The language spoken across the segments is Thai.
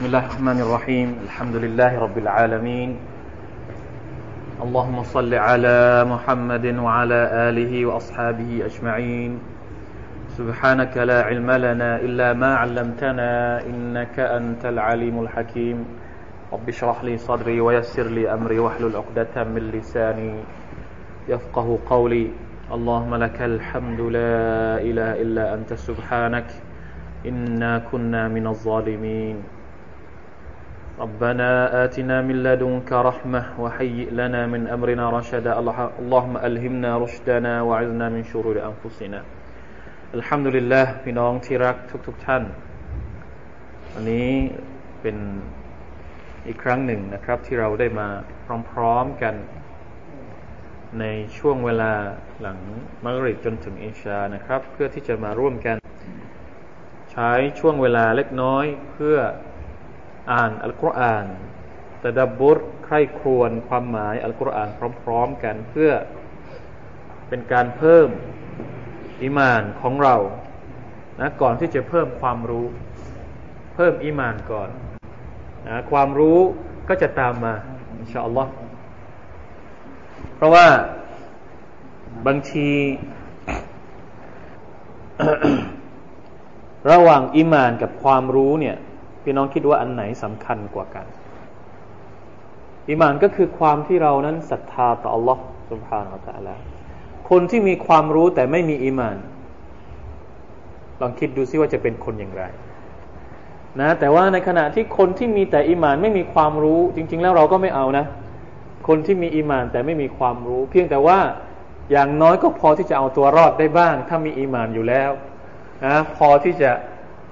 بسم الله الرحمن الرحيم. الحمد لله رب العالمين. اللهم صل على محمد وعلى آله وأصحابه أجمعين. سبحانك لا علم لنا إلا ما علمتنا إنك أنت العليم الحكيم. رب اشرح لي صدري ويسر لي أمري واحلل عقدة من لساني يفقه قولي. اللهم لك الحمد لا إله إلا أنت. سبحانك. إنا كنا من الظالمين. ربنا آتنا من لدنك رحمة وهيئ لنا من أمرنا رشدا اللهم ألهمنا رشدنا وعزنا من شرور أنفسنا الحمد لله พี่น้องที่รักทุกๆทท่านอันนี้เป็นอีกครั้งหนึ่งนะครับ ที่เราได้มาพร้อมๆกัน ในช่วงเวลาหลังมักริบจนถึงอิชานะครับ เพื่อที่จะมาร่วมกัน ใช้ช่วงเวลาเล็กน้อยเพื่อ อ่านอัลกุรอานตะดับบุรใคร่ครวญความหมายอัลกุรอานพร้อม ๆ กันเพื่อเป็นการเพิ่มอิมานของเรานะก่อนที่จะเพิ่มความรู้ เพิ่มอิมานก่อนนะความรู้ก็จะตามมาอินชาอัลลอฮ์เพราะว่าบางที ระหว่างอิมานกับความรู้เนี่ย พี่น้องคิดว่าอันไหนสำคัญกว่ากันอิมานก็คือความที่เรานั้นศรัทธาต่อ Allah سبحانه และ تعالى คนที่มีความรู้แต่ไม่มีอิมาน ลองคิดดูซิว่าจะเป็นคนอย่างไร นะ แต่ว่าในขณะที่คนที่มีแต่อิมานไม่มีความรู้ จริง ๆ แล้วเราก็ไม่เอานะ คนที่มีอิมานแต่ไม่มีความรู้ เพียงแต่ว่าอย่างน้อยก็พอที่จะเอาตัวรอดได้บ้าง ถ้ามีอิมานอยู่แล้วนะพอที่จะ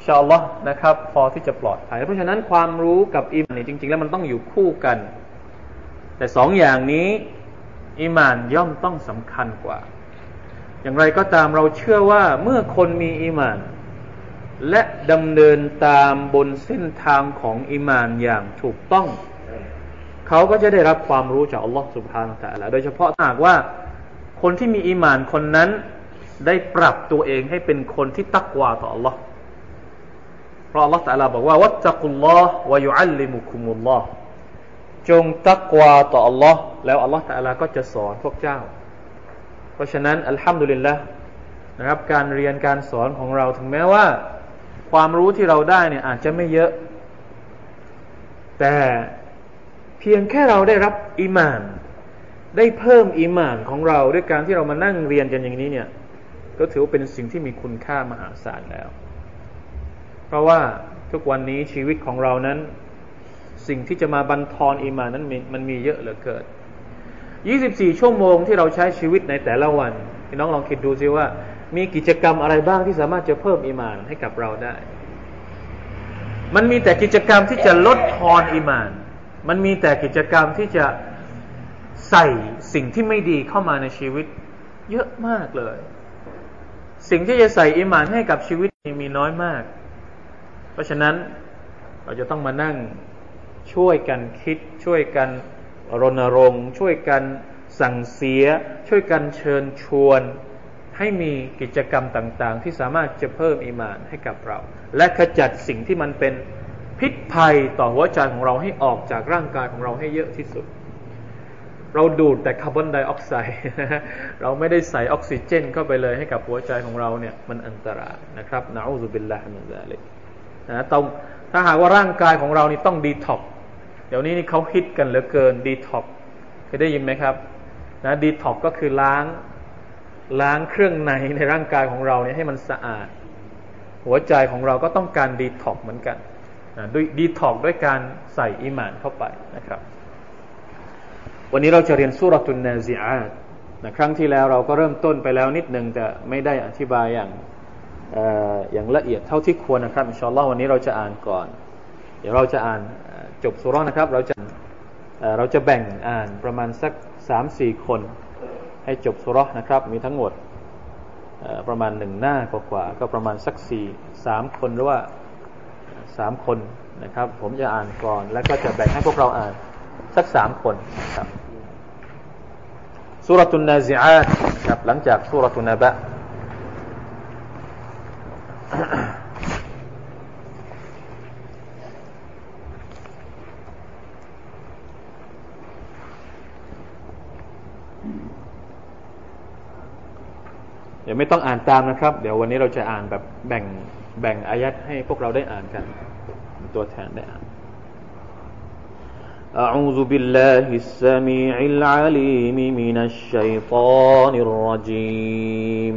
ชาอัลลอฮ์นะครับ พอที่จะปลอดภัยเพราะฉะนั้นความรู้กับอิมานนี่จริง ๆ แล้วมันต้องอยู่คู่กัน แต่สองอย่างนี้อิมานย่อมต้องสำคัญกว่า อย่างไรก็ตามเราเชื่อว่าเมื่อคนมีอิมาน และดำเนินตามบนเส้นทางของอิมานอย่างถูกต้อง เขาก็จะได้รับความรู้จากอัลลอฮ์สุบฮานาตะละโดยเฉพาะหากว่าคนที่มีอิมานคนนั้นได้ปรับตัวเองให้เป็นคนที่ตักวาต่อ Allah เพราะ Allah ตะลาบอกว่าวัตจักุลลอฮ์วายุอัลลิมุคุมุลลอฮ์จงตักวาต่อ Allah แล้ว Allah ตะลาก็จะสอนพวกเจ้า เพราะฉะนั้นอัลฮัมดุลิลละนะครับการเรียนการสอนของเราถึงแม้ว่า ความรู้ที่เราได้เนี่ยอาจจะไม่เยอะ แต่เพียงแค่เราได้รับอิมาน ได้เพิ่มอิมานของเราด้วยการที่เรามานั่งเรียนกันอย่างนี้เนี่ยก็ถือว่าเป็นสิ่งที่มีคุณค่ามหาศาลแล้ว เพราะว่าทุกวันนี้ชีวิตของเรานั้น สิ่งที่จะมาบันทอนอีมานั้นมันมีเยอะเหลือเกิน24 ชั่วโมงที่เราใช้ชีวิตในแต่ละวันพี่น้องลองคิดดูซิว่า มีกิจกรรมอะไรบ้างที่สามารถจะเพิ่มอีมานให้กับเราได้ มันมีแต่กิจกรรมที่จะลดทอนอีมาน มันมีแต่กิจกรรมที่จะใส่สิ่งที่ไม่ดีเข้ามาในชีวิต เยอะมากเลย สิ่งที่จะใส่อิมานให้กับชีวิตมีน้อยมาก ราะฉะนั้นเราจะต้องมานั่งช่วยกันคิด ช่วยกันรณรงค์ ช่วยกันสั่งเสีย ช่วยกันเชิญชวน ให้มีกิจกรรมต่าง ๆ ที่สามารถจะเพิ่มอิมานให้กับเรา และขจัดสิ่งที่มันเป็นพิษภัยต่อหัวใจของเราให้ออกจากร่างกายของเราให้เยอะที่สุด เราดูดแต่คาร์บอนไดออกไซด์เราไม่ได้ใส่ออกซิเจนเข้าไปเลยให้กับหัวใจของเราเนี่ยมันอันตรายนะครับนะอูซุบิลลาฮิมินซาลิก นะต้องถ้าหากว่าร่างกายของเรานี่ต้องดีท็อกเดี๋ยวนี้นี่เขาฮิตกันเหลือเกินดีท็อกเคยได้ยินไหมครับนะดีท็อกก็คือล้างล้างเครื่องในในร่างกายของเราเนี่ยให้มันสะอาด หัวใจของเราก็ต้องการดีท็อกเหมือนกันนะด้วยดีท็อกด้วยการใส่อิมานเข้าไปนะครับ วันนี้เราจะเรียนسورة النازعات นะครั้งที่แล้วเราก็เริ่มต้นไปแล้วนิดหนึ่งแต่ไม่ได้อธิบายอย่าง อย่างละเอียดเท่าที่ควรนะครับอินชาอัลลอฮ์วันนี้เราจะอ่านก่อน เดี๋ยวเราจะอ่านจบสุร้อนนะครับ เราจะเราจะแบ่งอ่านประมาณสักสามสี่คน ให้จบสุร้อนนะครับ มีทั้งหมดประมาณหนึ่งหน้ากว่าก็ประมาณสักสี่สามคนหรือว่าสามคนนะครับ ผมจะอ่านก่อน แล้วก็จะแบ่งให้พวกเราอ่านสักสามคนครับสุรตุนนาซิอาตครับหลังจากสุรตุนนาบะ เดี๋ยวไม่ต้องอ่านตามนะครับ เดี๋ยววันนี้เราจะอ่านแบบแบ่งแบ่งอายัดให้พวกเราได้อ่านกัน ตัวแทนได้อ่าน أعوذ بالله السميع العليم من الشيطان الرجيم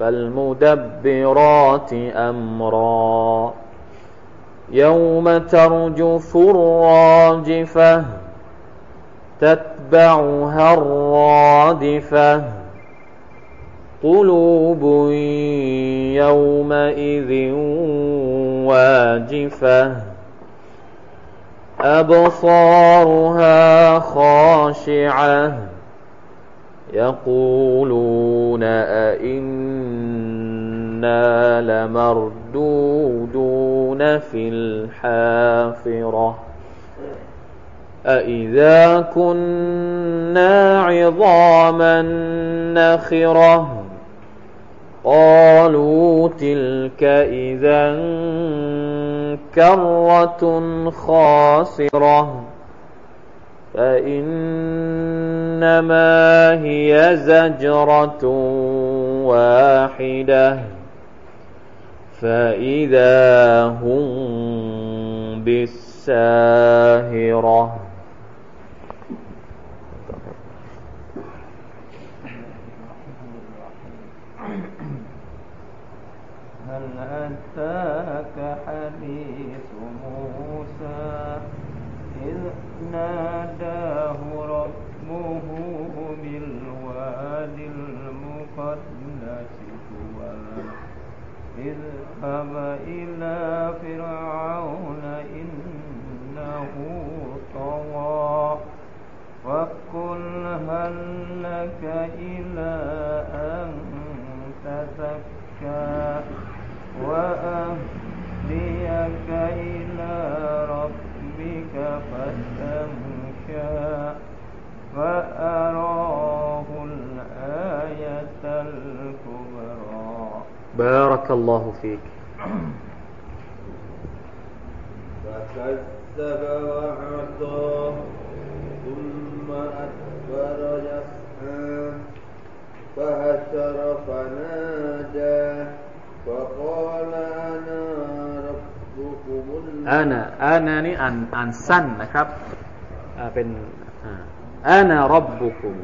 فالمدبرات أمرا. يوم ترجف الراجفة تتبعها الرادفة. قلوب يومئذ واجفة. أبصارها خاشعة. يقولون أئنا لمردودون في الحافرة أإذا كنا عظاما نخرة قالوا تلك إذا كرة خاسرة فإنما هي زجرة واحدة فإذا هم بالساهرة أتاك اذهب إلى فرعون إنه طغى فقل هل لك إلى أن تزكى وأهديك إلى ربك فتمشى فأراه الآية الكبرى بارك الله فيك. فكذب وعصى ثم أدبر يسعى فهشر فنادى فقال أنا ربكم أنا أنا นี่อ่านอ่านสั้นนะครับอ่าเป็นอ่า أنا ربكم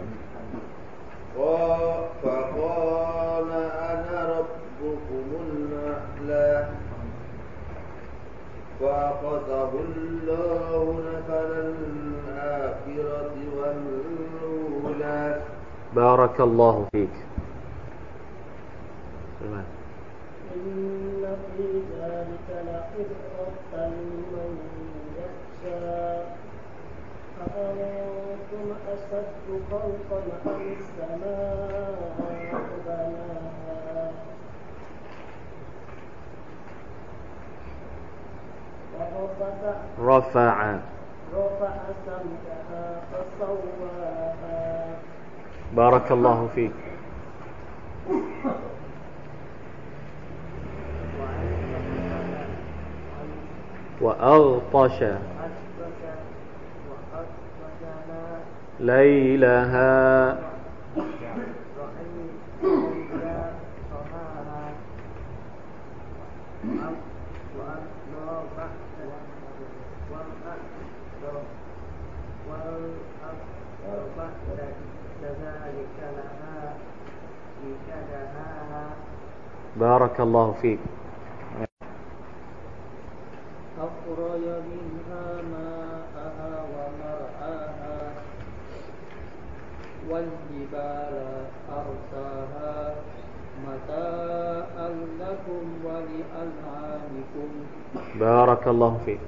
فأخذه الله نكل الآخرة والأولى. بارك الله فيك. سلمان إن في ذلك لعبرة لمن يخشى. أأنتم أشد خلقا أم السماء؟ بناها رفع. رفع سمكها فسواها بارك الله فيك. وأغطش. ليلها. بارك الله فيك. أخرج منها ماءها ومرعاها والجبال أرساها متاعا لكم ولأنعامكم. بارك الله فيك.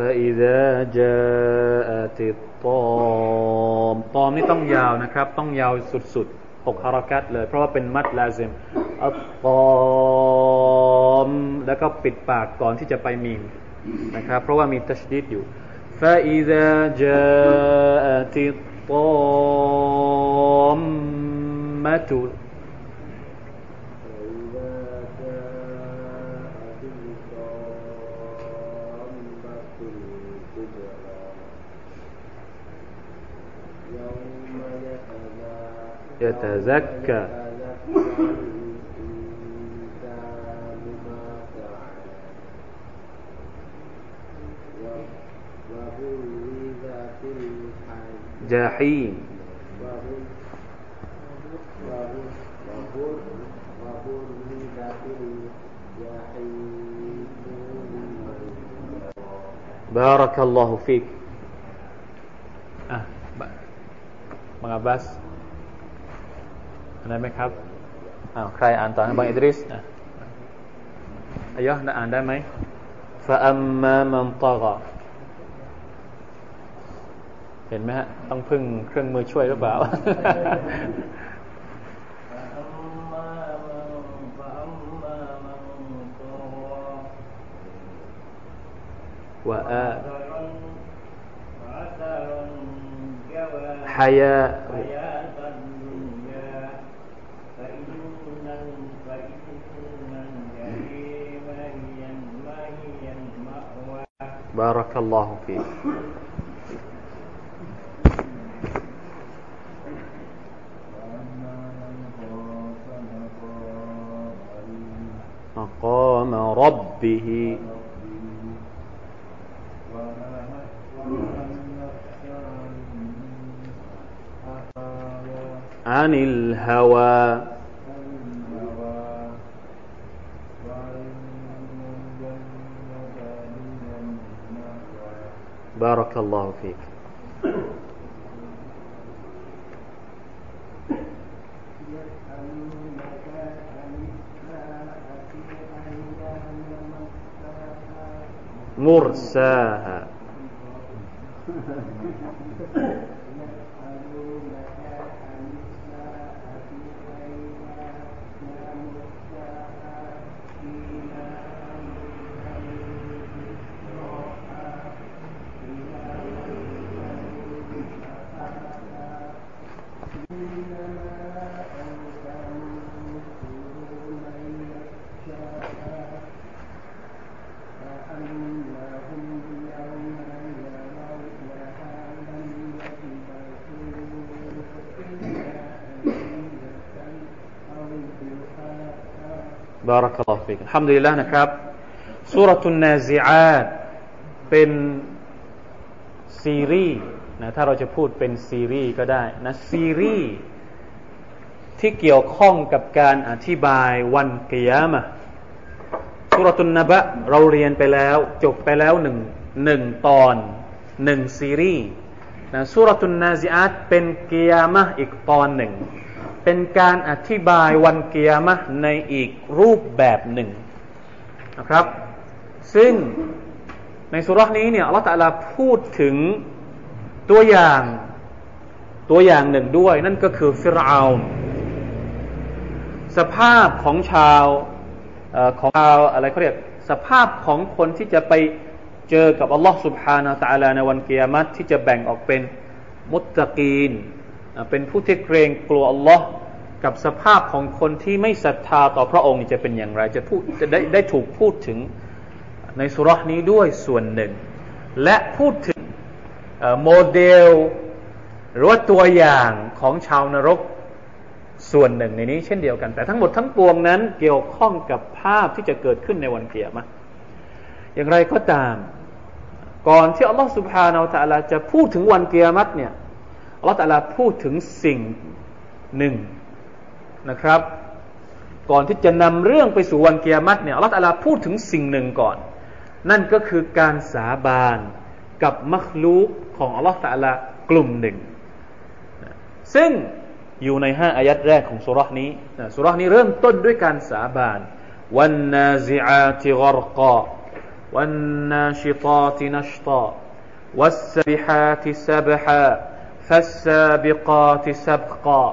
فإذا جاءت الطام ตอมนี่ต้องยาวนะครับ ต้องยาวสุดๆหกฮารากัตเลย เพราะว่าเป็นมัดลาซิมอัตตอมแล้วก็ปิดปากก่อนที่จะไปมีมนะครับ เพราะว่ามีตัชดีดอยู่ فإذا جاءت الطامة يتزكى. جحيم. بارك الله فيك. Ah, ได้ไหมครับอ้าวใครอ่านต่อนะบางอิดริสนะอายะนะอ่านได้ไหมฟะอัมมามันตอกเห็นไหมฮะ ต้องพึ่งเครื่องมือช่วยหรือเปล่าว่าฮายา بارك الله فيك. مقام ربه. عن الهوى. بارك الله فيك. مرساها. ฟิกห้ามดีแล้วนะครับสุรทุนนาซีอาตเป็นซีรีส์นะถ้าเราจะพูดเป็นซีรีส์ก็ได้นะซีรีส์ที่เกี่ยวข้องกับการอธิบายวันเกียมะสุรทุนนบะเราเรียนไปแล้ว จบไปแล้วหนึ่งหนึ่งตอนหนึ่งซีรีส์นะสุรทุนนาซีอาตเป็นเกียมะอีกตอนหนึ่ง เป็นการอธิบายวันเกียร์มะในอีกรูปแบบหนึ่งนะครับ ซึ่งในสุรษนี้เนี่ยอัลลตะลาพูดถึงตัวอย่างตัวอย่างหนึ่งด้วย นั่นก็คือฟิรเอาสภาพของชาวของชาวอะไรเขาเรียกสภาพของคนที่จะไปเจอกับอัลลอฮ์สุบฮานาตะลาในวันเกียรติที่จะแบ่งออกเป็นมุตตะกีน เป็นผู้ที่เกรงกลัวอัลลอฮ์กับสภาพของคนที่ไม่ศรัทธาต่อพระองค์จะเป็นอย่างไร จะพูดจะได้ได้ถูกพูดถึงในสุรานี้ด้วยส่วนหนึ่ง และพูดถึงโมเดล หรือว่าตัวอย่างของชาวนรกส่วนหนึ่งในนี้เช่นเดียวกัน แต่ทั้งหมดทั้งปวงนั้นเกี่ยวข้องกับภาพที่จะเกิดขึ้นในวันเกียรติอย่างไรก็ตาม ก่อนที่อัลลอฮฺสุบฮานาอัลตะลาจะพูดถึงวันเกียรติเนี่ย อัลลอฮฺตะลาพูดถึงสิ่งหนึ่งนะครับ ก่อนที่จะนำเรื่องไปสู่วันเกียรติเนี่ยอัลลอฮฺตะลาพูดถึงสิ่งหนึ่งก่อน นั่นก็คือการสาบานกับมัคลูกของอัลลอฮฺตะลากลุ่มหนึ่ง ซึ่งอยู่ในห้าอายัดแรกของสุรษนี้สุรษนี้เริ่มต้นด้วยการสาบานวันนาซิอาติกรกาวันนาชิตาตินัชตาวัสบิฮาติสบฮ فالسابقات سبقا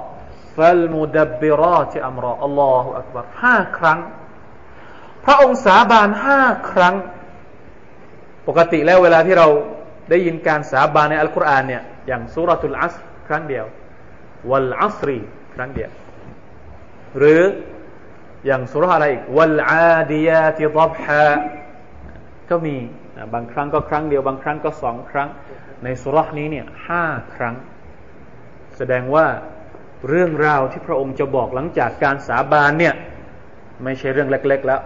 فالمدبرات أمرا الله أكبر ห้าครั้ง พระองค์สาบานห้าครั้ง ปกติแล้วเวลาที่เราได้ยินการสาบานในอัลกุรอานเนี่ยอย่างสุรทูลอัสครั้งเดียววัลอัสรีครั้งเดียว หรืออย่างสุรอะไรอีกวัลอาดียาติดับฮาก็มีบางครั้งก็ครั้งเดียว บางครั้งก็สองครั้ง ในสุรนี้เนี่ยห้าครั้ง แสดงว่าเรื่องราวที่พระองค์จะบอกหลังจากการสาบานเนี่ยไม่ใช่เรื่องเล็ก ๆ แล้ว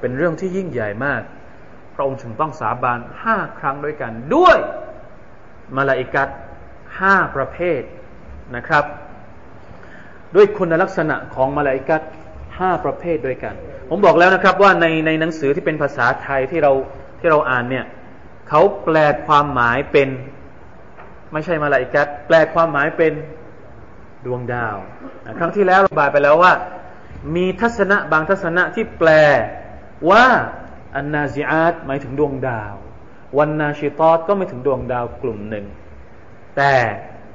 เป็นเรื่องที่ยิ่งใหญ่มาก พระองค์จึงต้องสาบานห้าครั้งด้วยกัน ด้วยมาลาอิกัดห้าประเภทนะครับ ด้วยคุณลักษณะของมาลาอิกัดห้าประเภทด้วยกัน ผมบอกแล้วนะครับว่าในในหนังสือที่เป็นภาษาไทยที่เราที่เราอ่านเนี่ย เขาแปลความหมายเป็น ไม่ใช่มาลาอิกัดแปลความหมายเป็นดวงดาวครั้งที่แล้วเราบายไปแล้วว่า มีทัศนะบางทัศนะที่แปลว่าอันนาซิอาตหมายถึงดวงดาว วันนาชิตอตก็ไม่ถึงดวงดาวกลุ่มหนึ่ง แต่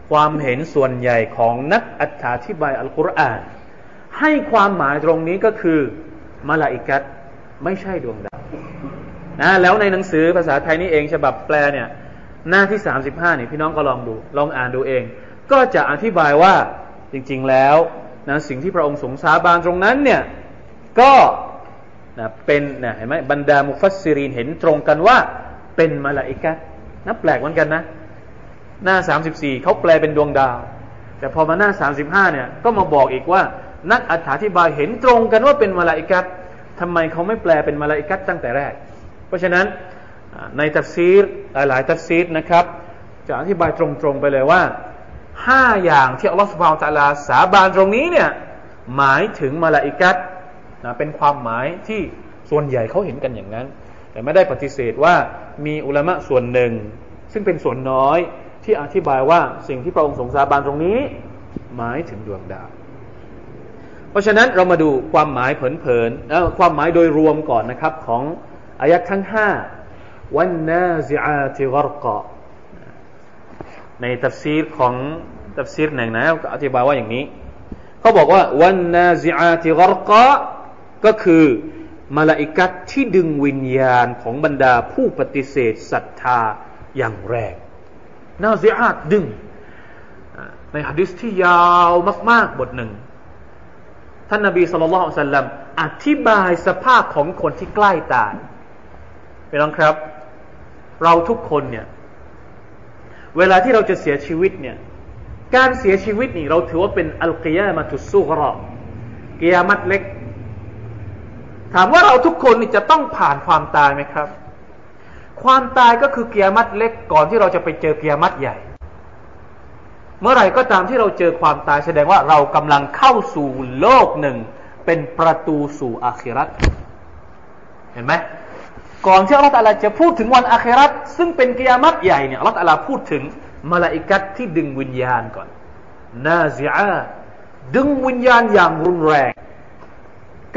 ความเห็นส่วนใหญ่ของนักอธิบายอัลกุรอานให้ความหมายตรงนี้ก็คือมาลาอิกัตไม่ใช่ดวงดาว นะแล้วในหนังสือภาษาไทยนี่เองฉบับแปลเนี่ยหน้าที่สามสิบห้านี่พี่น้องก็ลองดู ลองอ่านดูเอง ก็จะอธิบายว่าจริงๆแล้วนะสิ่งที่พระองค์สงสาบานตรงนั้นเนี่ยก็นะเป็นนะเห็นไหมบรรดาمفسرين เห็นตรงกันว่าเป็นมาลาอิกัตนับแปลกเหมือนกันนะ หน้าสามสิบสี่เขาแปลเป็นดวงดาว แต่พอมาหน้าสามสิบห้าเนี่ยก็มาบอกอีกว่า นักอธิบายเห็นตรงกันว่าเป็นมาลาอิกัตทำไมเขาไม่แปลเป็นมาลาอิกัตตั้งแต่แรก เพราะฉะนั้นในตัฟซีรหลายๆตัฟซีรนะครับ จะอธิบายตรงๆไปเลยว่าห้าอย่างที่อัลลอฮฺ سبحانه وتعالى สาบานตรงนี้เนี่ยหมายถึงมาลาอิกัตนะเป็นความหมายที่ส่วนใหญ่เขาเห็นกันอย่างนั้น แต่ไม่ได้ปฏิเสธว่ามีอุลามะส่วนหนึ่ง ซึ่งเป็นส่วนน้อยที่อธิบายว่าสิ่งที่พระองค์ทรงสาบานตรงนี้ หมายถึงดวงดาว เพราะฉะนั้นเรามาดูความหมายเผินๆแล้วความหมายโดยรวมก่อนนะครับของ อายักทั้งห้าวันนาซิอาติกรกะในตัฟซีรของตัฟซีรหนึ่งนะก็อธิบายว่าอย่างนี้ เขาบอกว่าوالنازعات غرقا ก็คือมาลาอิกัตที่ดึงวิญญาณของบรรดาผู้ปฏิเสธศรัทธาอย่างแรงنازعات ดึง ในฮะดิษที่ยาวมาก ๆ บทหนึ่ง ท่านนบีصلى الله عليه وسلم อธิบายสภาพของคนที่ใกล้ตาย ไปลองครับ เราทุกคนเนี่ย เวลาที่เราจะเสียชีวิตเนี่ย การเสียชีวิตนี่ เราถือว่าเป็นอัลกิยามาตุสุกรอกิยามัตเล็ก ถามว่าเราทุกคนนี่จะต้องผ่านความตายไหมครับ ความตายก็คือกิยามัตเล็ก ก่อนที่เราจะไปเจอกิยามัตใหญ่ เมื่อไหร่ก็ตามที่เราเจอความตายแสดงว่าเรากำลังเข้าสู่โลกหนึ่ง เป็นประตูสู่อาคิรัตเห็นไหม ก่อนที่อัลลอฮฺจะพูดถึงวันอาครัตซึ่งเป็นกิยามัตใหญ่เนี่ยอัลลอฮฺพูดถึงมาลาอิกัตที่ดึงวิญญาณก่อนนาซิอาดึงวิญญาณอย่างรุนแรง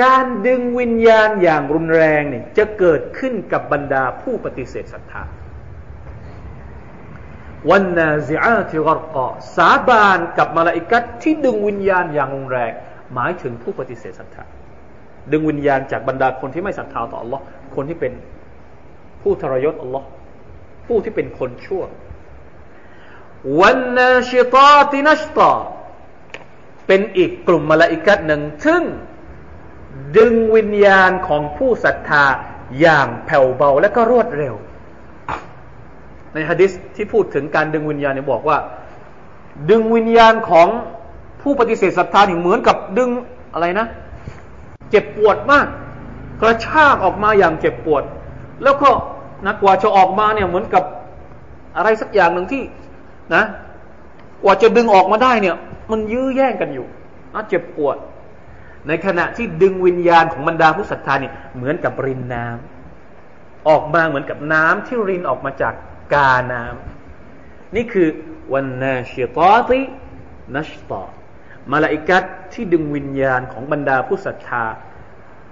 การดึงวิญญาณอย่างรุนแรงเนี่ยจะเกิดขึ้นกับบรรดาผู้ปฏิเสธศรัทธาวันนาซิอาติกรกอสาบานกับมาลาอิกัตที่ดึงวิญญาณอย่างรุนแรง หมายถึงผู้ปฏิเสธศรัทธาดึงวิญญาณจากบรรดาคนที่ไม่ศรัทธาต่อ Allah คนที่เป็นผู้ทรยศ Allah ผู้ที่เป็นคนชั่ววันนาชิตาตินัชตาเป็นอีกกลุ่มมาลาอิกัตหนึ่ง ซึ่งดึงวิญญาณของผู้ศรัทธาอย่างแผ่วเบาและก็รวดเร็ว ในฮะดิษที่พูดถึงการดึงวิญญาณเนี่ยบอกว่า ดึงวิญญาณของผู้ปฏิเสธศรัทธาเหมือนกับดึงอะไรนะ เจ็บปวดมาก กระชากออกมาอย่างเจ็บปวด แล้วก็นะกว่าจะออกมาเนี่ยเหมือนกับอะไรสักอย่างหนึ่งที่นะ กว่าจะดึงออกมาได้เนี่ย มันยื้อแย่งกันอยู่นะเจ็บปวด ในขณะที่ดึงวิญญาณของบรรดาผู้ศรัทธาเนี่ยเหมือนกับรินน้ำออกมาเหมือนกับน้ำที่รินออกมาจากกาน้ำนี่คือวันนาชิตาตินัชตามาลาอิกัตที่ดึงวิญญาณของบรรดาผู้ศรัทธา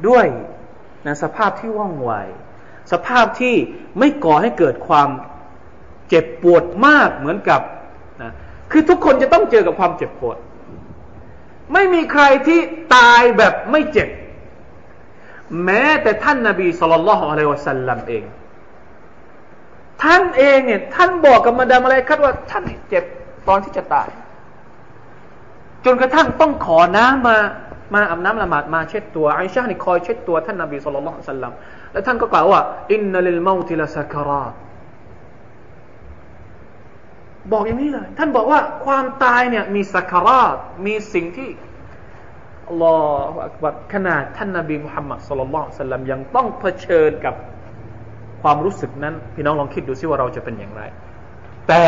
ด้วย ในสภาพที่ว่องไว สภาพที่ไม่ก่อให้เกิดความเจ็บปวดมากเหมือนกับนะคือทุกคนจะต้องเจอกับความเจ็บปวด ไม่มีใครที่ตายแบบไม่เจ็บ แม้แต่ท่านนาบีสุลต่านละฮ์อะลัยวะสัลลัมเอง ท่านเองเนี่ยท่านบอกกับมาดามอะไรคัดว่า ท่านเจ็บตอนที่จะตาย จนกระทั่งต้องขอน้ำมา มาอาบน้ำละหมาดมาเช็ดตัวไอชานี่คอยเช็ดตัวท่านนาบีสุลต่านสัลลัมแล้วท่านก็กล่าวว่าอินนัลิลมาติลสักราตบอกอย่างนี้เลย ท่านบอกว่าความตายเนี่ยมีสักราตมีสิ่งที่الله أكبر ขนาดท่านนาบีมุฮัมมัดصلى الله عليه وسلم ยังต้องเผชิญกับความรู้สึกนั้น พี่น้องลองคิดดูซิว่าเราจะเป็นอย่างไร แต่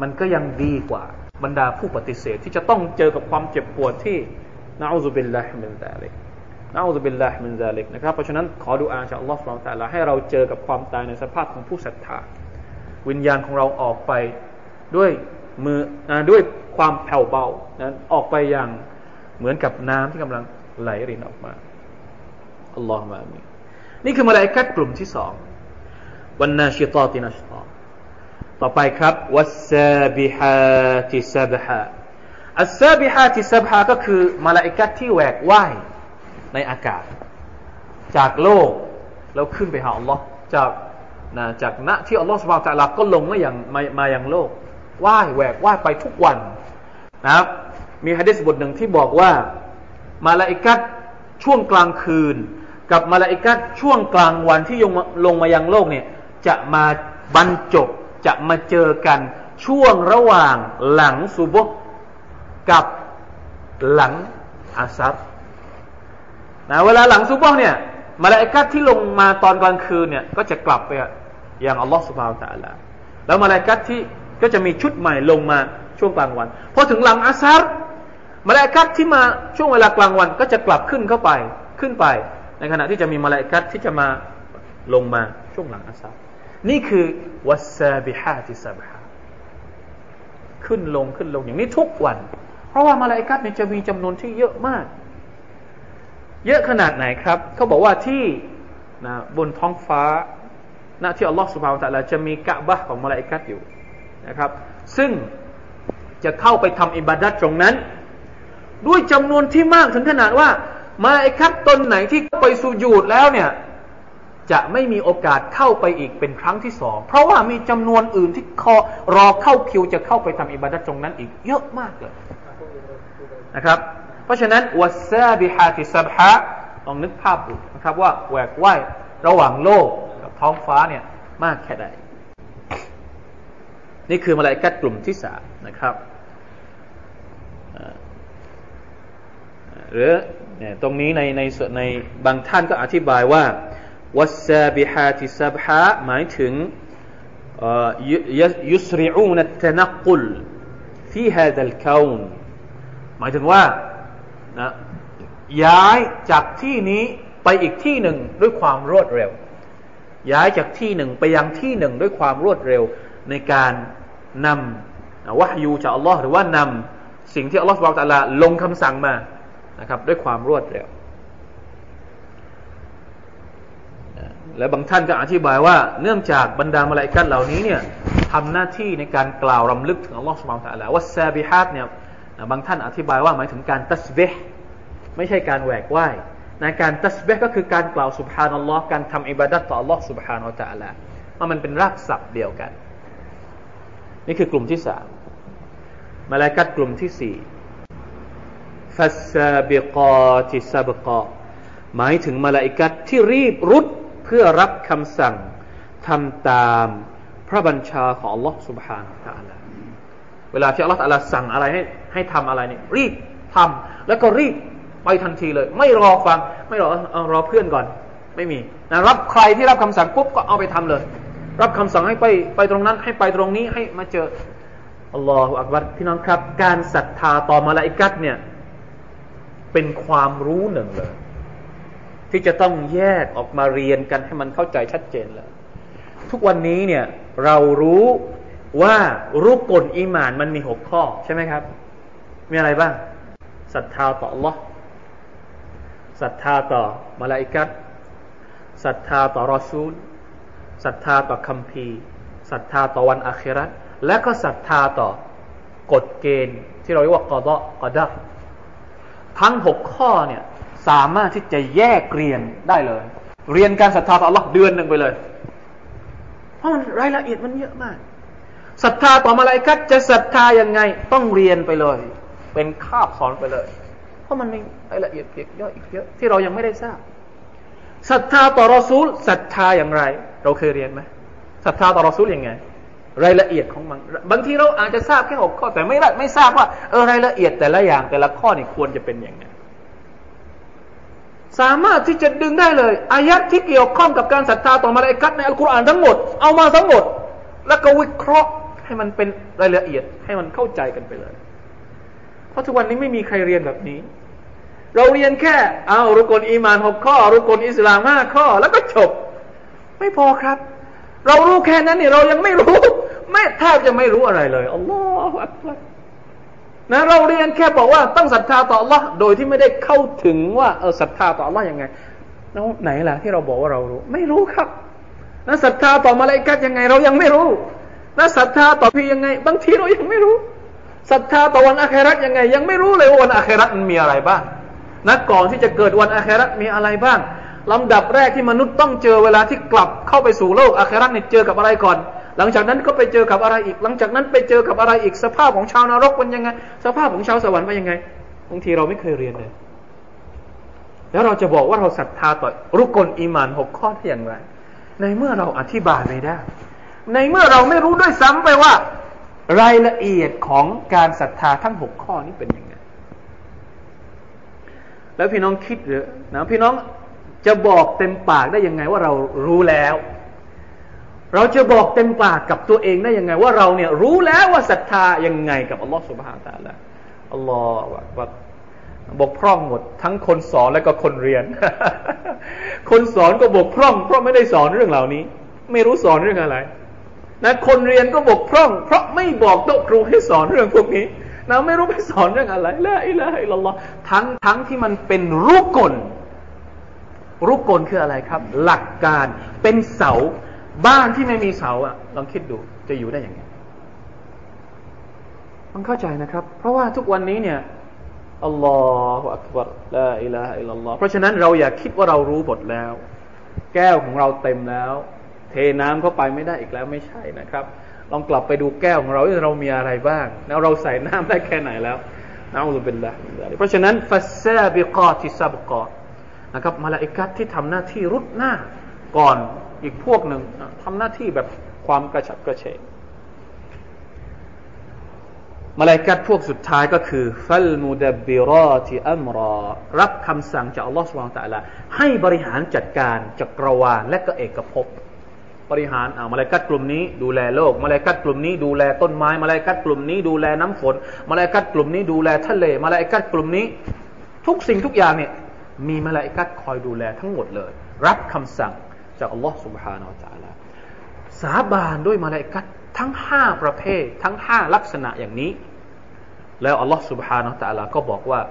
มันก็ยังดีกว่า บรรดาผู้ปฏิเสธที่จะต้องเจอกับความเจ็บปวดที่ نعوذ بالله من ذلك نعوذ بالله من ذلك นะครับเพราะฉะนั้นขอดูอาจากอัลลอฮฺ سبحانه وتعالى ให้เราเจอกับความตายในสภาพของผู้ศรัทธา วิญญาณของเราออกไปด้วยมือด้วยความแผ่วเบานะออกไปอย่างเหมือนกับน้ำที่กำลังไหลรินออกมาاللهم آمين นี่คือมาลาอิกัตกลุ่มที่สองوالناشطات نشطا ต่อไปครับ والسابحات سبحا อัสซาบิฮาติซับฮาก็คือมาลาอิกัดที่แหวกว่ายในอากาศ จากโลกแล้วขึ้นไปหาอัลลอฮ์จากนะจากณที่อัลลอฮ์สุบฮานตะลาก็ลงมาอย่างมามาอย่างโลกว่ายแหวกว่ายไปทุกวันนะครับมีฮะดิษบทหนึ่งที่บอกว่ามาลาอิกัดช่วงกลางคืน กับมาลาอิกัดช่วงกลางวันที่ลงมาลงมายังโลกเนี่ยจะมาบรรจบจะมาเจอกันช่วงระหว่างหลังซุบก กับหลังอาซัรนะเวลาหลังซุบฮฺเนี่ยมาลาอิกัตที่ลงมาตอนกลางคืนเนี่ยก็จะกลับไปยังอัลลอฮฺ سبحانه وتعالى แล้วมาลาอิกัตที่ก็จะมีชุดใหม่ลงมาช่วงกลางวันพอถึงหลังอาซัรมาลาอิกัตที่มาช่วงเวลากลางวันก็จะกลับขึ้นเข้าไปขึ้นไป ในขณะที่จะมีมาลาอิกัตที่จะมาลงมาช่วงหลังอาซัรนี่คือوالسابحات سبحاขึ้นลงขึ้นลงอย่างนี้ทุกวัน เพราะว่ามาลาอิกัดเนี่ยจะมีจำนวนที่เยอะมาก เยอะขนาดไหนครับ เขาบอกว่าที่นะบนท้องฟ้าณที่อัลลอฮฺสุบฮาวตะลาจะมีกะบะของมาลาอิกัดอยู่นะครับ ซึ่งจะเข้าไปทำอิบาดัตตรงนั้น ด้วยจำนวนที่มากถึงขนาดว่ามาลาอิกัดตนไหนที่ไปสุญูดแล้วเนี่ยจะไม่มีโอกาสเข้าไปอีกเป็นครั้งที่สอง เพราะว่ามีจำนวนอื่นที่คอรอเข้าคิวจะเข้าไปทำอิบาดัตตรงนั้นอีกเยอะมากเลย นะครับ เพราะฉะนั้นวัซาบิฮาติซับฮะลองนึกภาพดูนะครับว่าแหวกว่ายระหว่างโลกกับท้องฟ้าเนี่ยมากแค่ใดนี่คือมาลายกัดกลุ่มที่สามนะครับหรือตรงนี้ในในในบางท่านก็อธิบายว่าوالسابحات سبحا หมายถึง يسرعون التنقل في هذا الكون หมายถึงว่านะย้ายจากที่นี้ไปอีกที่หนึ่งด้วยความรวดเร็ว ย้ายจากที่หนึ่งไปยังที่หนึ่งด้วยความรวดเร็วในการนำวะฮยูจากอัลลอฮ์หรือว่านำสิ่งที่อัลลอฮ์سبحانه وتعالى ลงคำสั่งมานะครับ ด้วยความรวดเร็ว และบางท่านก็อธิบายว่าเนื่องจากบรรดามาลาอิกัดเหล่านี้เนี่ยทำหน้าที่ในการกล่าวรำลึกถึงอัลลอฮฺสุบฮานตะลาว่าซาบิฮัดเนี่ย บางท่านอธิบายว่าหมายถึงการตัสเบห์ไม่ใช่การแหวกไหวนการตัสเบห์ก็คือการกล่าวสุบฮานอัลลอฮ์การทำอิบาดัตต่ออัลลอฮ์สุบฮานอัลตะฮะว่ามันเป็นรากศัพท์เดียวกัน นี่คือกลุ่มที่สามมาลากัดกลุ่มที่สี่ฟัสซาบิกอติซาบกอหมายถึงมาลาอิกัดที่รีบรุดเพื่อรับคำสั่งทำตามพระบัญชาของ Allah สุบฮานัลตะละ เวลาที่อัลลอฮฺสั่งอะไรให้ให้ทำอะไรเนี่ยรีบทำ แล้วก็รีบไปทันทีเลย ไม่รอฟัง ไม่รอรอเพื่อนก่อน ไม่มีนะรับใครที่รับคำสั่งปุ๊บก็เอาไปทำเลย รับคำสั่งให้ไปไปตรงนั้น ให้ไปตรงนี้ให้มาเจออัลลอฮฺอักบัรพี่น้องครับ การศรัทธาต่อมาลาอิกัดเนี่ย เป็นความรู้หนึ่งเลย ที่จะต้องแยกออกมาเรียนกันให้มันเข้าใจชัดเจนเลยทุกวันนี้เนี่ยเรารู้ ว่ารูปกลอีมานมันมีหกข้อใช่ไหมครับ มีอะไรบ้างศรัทธาต่อ Allah ศรัทธาต่อมาลาอิกัตศรัทธาต่อรอซูลศรัทธาต่อคัมภีร์ศรัทธาต่อวันอาครัตและก็ศรัทธาต่อกฎเกณฑ์ ที่เราเรียกว่ากอดกอดับทั้งหกข้อเนี่ยสามารถที่จะแยกเรียนได้เลย เรียนการศรัทธาต่อ Allah เดือนหนึ่งไปเลย เพราะมันรายละเอียดมันเยอะมาก ศรัทธาต่อมาลายกัดจะศรัทธายังไง ต้องเรียนไปเลย เป็นคาบสอนไปเลย เพราะมันมีรายละเอียดเยอะอีกเยอะที่เรายังไม่ได้ทราบศรัทธาต่อรอซูลศรัทธาอย่างไร เราเคยเรียนไหมศรัทธาต่อรอซูลยังไง รายละเอียดของมัน บางทีเราอาจจะทราบแค่หกข้อแต่ไม่ไม่ทราบว่าเออรายละเอียดแต่ละอย่างแต่ละข้อนี่ควรจะเป็นอย่างไงสามารถที่จะดึงได้เลยอายัดที่เกี่ยวข้องกับการศรัทธาต่อมาลายกัดในอัลกุรอานทั้งหมด เอามาทั้งหมด แล้วก็วิเคราะห์ ให้มันเป็นรายละเอียดให้มันเข้าใจกันไปเลย เพราะทุกวันนี้ไม่มีใครเรียนแบบนี้ เราเรียนแค่เอารุกลอีมานหกข้อ รุกลอิสลามห้าข้อ แล้วก็จบ ไม่พอครับ เรารู้แค่นั้นเนี่ยเรายังไม่รู้ ไม่แทบจะไม่รู้อะไรเลยอัลลอฮฺอักบารนะเราเรียนแค่บอกว่าต้องศรัทธาต่อ Allah โดยที่ไม่ได้เข้าถึงว่าเออศรัทธาต่อ Allah ยังไงแล้วไหนล่ะที่เราบอกว่าเรารู้ ไม่รู้ครับนะศรัทธาต่อมาลายกัดยังไง เรายังไม่รู้ นะศรัทธาต่อพี่ยังไง บางทีเรายังไม่รู้ศรัทธาต่อวันอาคราตยังไง ยังไม่รู้เลยว่าวันอาคราตมันมีอะไรบ้างนะก่อนที่จะเกิดวันอาคราตมีอะไรบ้างลำดับแรกที่มนุษย์ต้องเจอเวลาที่กลับเข้าไปสู่โลกอาคราตเนี่ยเจอกับอะไรก่อน หลังจากนั้นก็ไปเจอกับอะไรอีก หลังจากนั้นไปเจอกับอะไรอีกสภาพของชาวนรกเป็นยังไง สภาพของชาวสวรรค์เป็นยังไงบางทีเราไม่เคยเรียนเลยแล้วเราจะบอกว่าเราศรัทธาต่อรุกลอีมานหกข้อที่อย่างไร ในเมื่อเราอธิบายไม่ได้ ในเมื่อเราไม่รู้ด้วยซ้ำไปว่า รายละเอียดของการศรัทธาทั้งหกข้อนี้เป็นยังไง แล้วพี่น้องคิดหรือนะพี่น้องจะบอกเต็มปากได้ยังไงว่าเรารู้แล้ว เราจะบอกเต็มปากกับตัวเองได้ยังไง ว่าเราเนี่ยรู้แล้วว่าศรัทธายังไงกับอัลลอฮฺสุบฮานตะละอัลลอฮฺว่าบกพร่องหมดทั้งคนสอนและก็คนเรียน คนสอนก็บกพร่อง เพราะไม่ได้สอนเรื่องเหล่านี้ ไม่รู้สอนเรื่องอะไร นะคนเรียนก็บกพร่อง เพราะไม่บอกโต๊ะครูให้สอนเรื่องพวกนี้นะไม่รู้ไปสอนเรื่องอะไรละอิละอิลลอทั้งทั้งที่มันเป็นรูกลรูกลคืออะไรครับ หลักการเป็นเสาบ้านที่ไม่มีเสาอะลองคิดดูจะอยู่ได้อย่างไงมันเข้าใจนะครับ เพราะว่าทุกวันนี้เนี่ยالله أكبر لا إله إلا الله เพราะฉะนั้นเราอย่าคิดว่าเรารู้หมดแล้ว แก้วของเราเต็มแล้ว เทน้ำเข้าไปไม่ได้อีกแล้วไม่ใช่นะครับ ลองกลับไปดูแก้วของเราว่าเรามีอะไรบ้างแล้วเราใส่น้ำได้แค่ไหนแล้วนะอัลลอฮฺเป็นละเพราะฉะนั้นفالسابقات سبقا นะครับมาลาอิกัตที่ทำหน้าที่รุดหน้าก่อนอีกพวกหนึ่งทำหน้าที่แบบความกระฉับกระเฉงมาลายกัดพวกสุดท้ายก็คือฟัลมุดบิรอติอัมรอ รับคำสั่งจากอัลลอฮฺสุบานตะละให้บริหารจัดการจักรวาลและก็เอกภพ บริหารอ่ามาลายกัดกลุ่มนี้ ดูแลโลกมาลายกัดกลุ่มนี้ ดูแลต้นไม้มาลายกัดกลุ่มนี้ ดูแลน้ำฝนมาลายกัดกลุ่มนี้ ดูแลทะเลมาลายกัดกลุ่มนี้ ทุกสิ่งทุกอย่างเนี่ยมีมาลายกัดคอยดูแลทั้งหมดเลย รับคำสั่งจากอัลลอฮ์ سبحانه และ تعالى สาบานด้วยมาลายกัดทั้งห้าประเภท ทั้งห้าลักษณะอย่างนี้ แล้วอัลลอฮ์ سبحانه และ تعالى ก็บอกว่า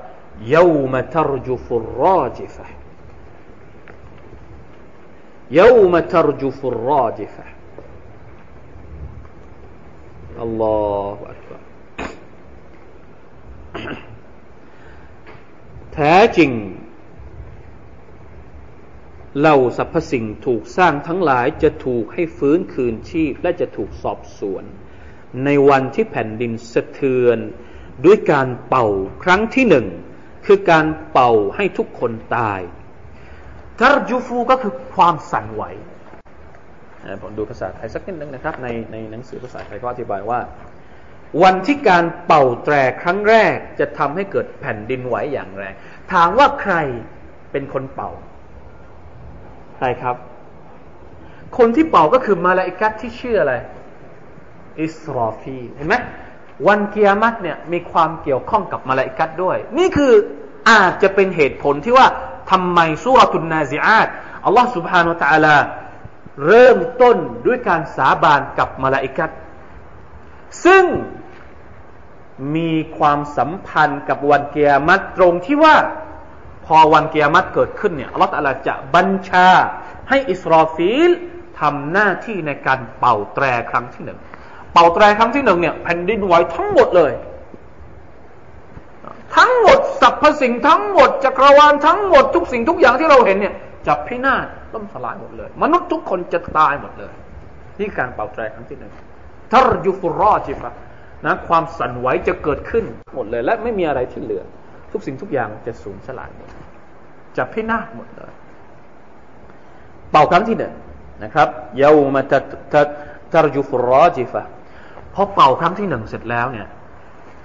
يوم ترجف الراجفة يوم ترجف الراجفة الله أكبر แท้จริงเหล่าสรรพสิ่งถูกสร้างทั้งหลายจะถูกให้ฟื้นคืนชีพ และจะถูกสอบสวน ในวันที่แผ่นดินสะเทือน ด้วยการเป่าครั้งที่หนึ่ง คือการเป่าให้ทุกคนตาย ทารจูฟูก็คือความสั่นไหวผมดูภาษาไทยสักนิดนึงนะครับ ในในหนังสือภาษาไทยก็อธิบายว่า วันที่การเป่าแตรครั้งแรกจะทำให้เกิดแผ่นดินไหวอย่างแรง ถามว่าใครเป็นคนเป่า ใครครับ คนที่เป่าก็คือมาลาอิกัสที่ชื่ออะไร อิสรอฟีเห็นไหมวันเกียรติเนี่ยมีความเกี่ยวข้องกับมาลาอิกัสด้วย นี่คืออาจจะเป็นเหตุผลที่ว่า ทำไมสุรตุนนาซิอาตอัลลอฮ์ سبحانه และ تعالى เริ่มต้นด้วยการสาบานกับมาลาอิกัสซึ่งมีความสัมพันธ์กับวันเกียรติตรงที่ว่าพอวันเกียรติเกิดขึ้นเนี่ยอัลลอฮฺตะลาจะบัญชา ให้อิสราฟีลทำหน้าที่ในการเป่าแตรครั้งที่หนึ่ง เป่าแตรครั้งที่หนึ่งเนี่ยแผ่นดินไหวทั้งหมดเลย ทั้งหมดสรรพสิ่งทั้งหมดจักรวาลทั้งหมดทุกสิ่งทุกอย่างที่เราเห็นเนี่ยจะพินาศล่มสลายหมดเลย มนุษย์ทุกคนจะตายหมดเลย นี่การเป่าแตรครั้งที่หนึ่งทารยุฟุรอจิฟะนะความสั่นไหวจะเกิดขึ้นหมดเลย และไม่มีอะไรที่เหลือ ทุกสิ่งทุกอย่างจะสูญสลายหมดจะพินาศหมดเลย เป่าครั้งที่หนึ่งนะครับเยาวมาตตตรจุฟรอจิฟะพอเป่าครั้งที่หนึ่งเสร็จแล้วเนี่ย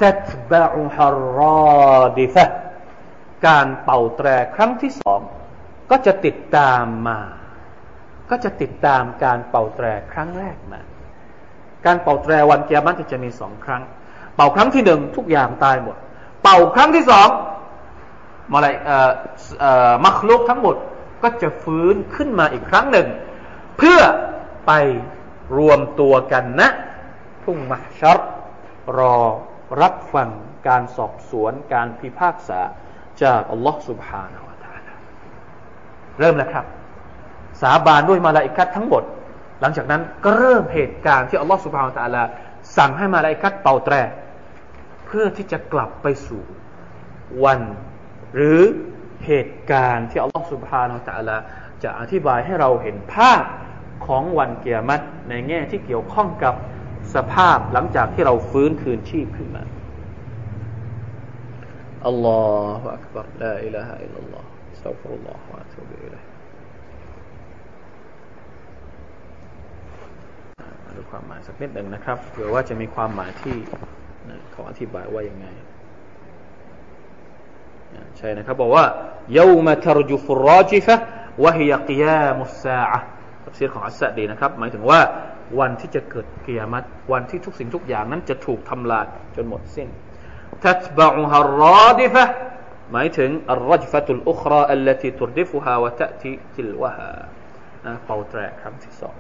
ตัตบะอุฮารอดิฟะการเป่าแตรครั้งที่สองก็จะติดตามมา ก็จะติดตามการเป่าแตรครั้งแรกมา การเป่าแตรวันเกียรติจะมีสองครั้ง เป่าครั้งที่หนึ่งทุกอย่างตายหมด เป่าครั้งที่สองมาอะไรมัคลุกทั้งหมดก็จะฟื้นขึ้นมาอีกครั้งหนึ่ง เพื่อไปรวมตัวกันนะทุ่งมัชัรรอ รับฟังการสอบสวนการพิพากษาจากอัลลอฮ์ سبحانه และ تعالى เริ่มแล้วครับ สาบานด้วยมาลาอิกัดทั้งหมด หลังจากนั้นก็เริ่มเหตุการณ์ที่อัลลอฮ์ سبحانه และ تعالى สั่งให้มาลาอิกัดเป่าแตร เพื่อที่จะกลับไปสู่วันหรือเหตุการณ์ที่อัลลอฮฺสุบฮานาอัลลอฮจะอธิบายให้เราเห็นภาพของวันเกียรติในแง่ที่เกี่ยวข้องกับ สภาพหลังจากที่เราฟื้นคืนชีพขึ้นมาอัลลอฮฺอักบารลาอิลาฮะอิลลัลลอฮฺสัลฟุรุลลอฮฺวะตุบิอิลัยดูความหมายสักนิดหนึ่งนะครับเผื่อว่าจะมีความหมายที่เขาอธิบายว่ายังไงใช่นะครับบอกว่า يوم ترجف الراجفة وهي قيام الساعة ตับซีรของอัสซะดีนะครับ หมายถึงว่า วันที่จะเกิดกิยามัตวันที่ทุกสิ่งทุกอย่างนั้นจะถูกทำลายจนหมดสิ้น تتبعها الرادفة หมายถึง الرجفة الأخرى التي تردفها وتأتي تلوها นะเป่าแตรครั้งที่สอง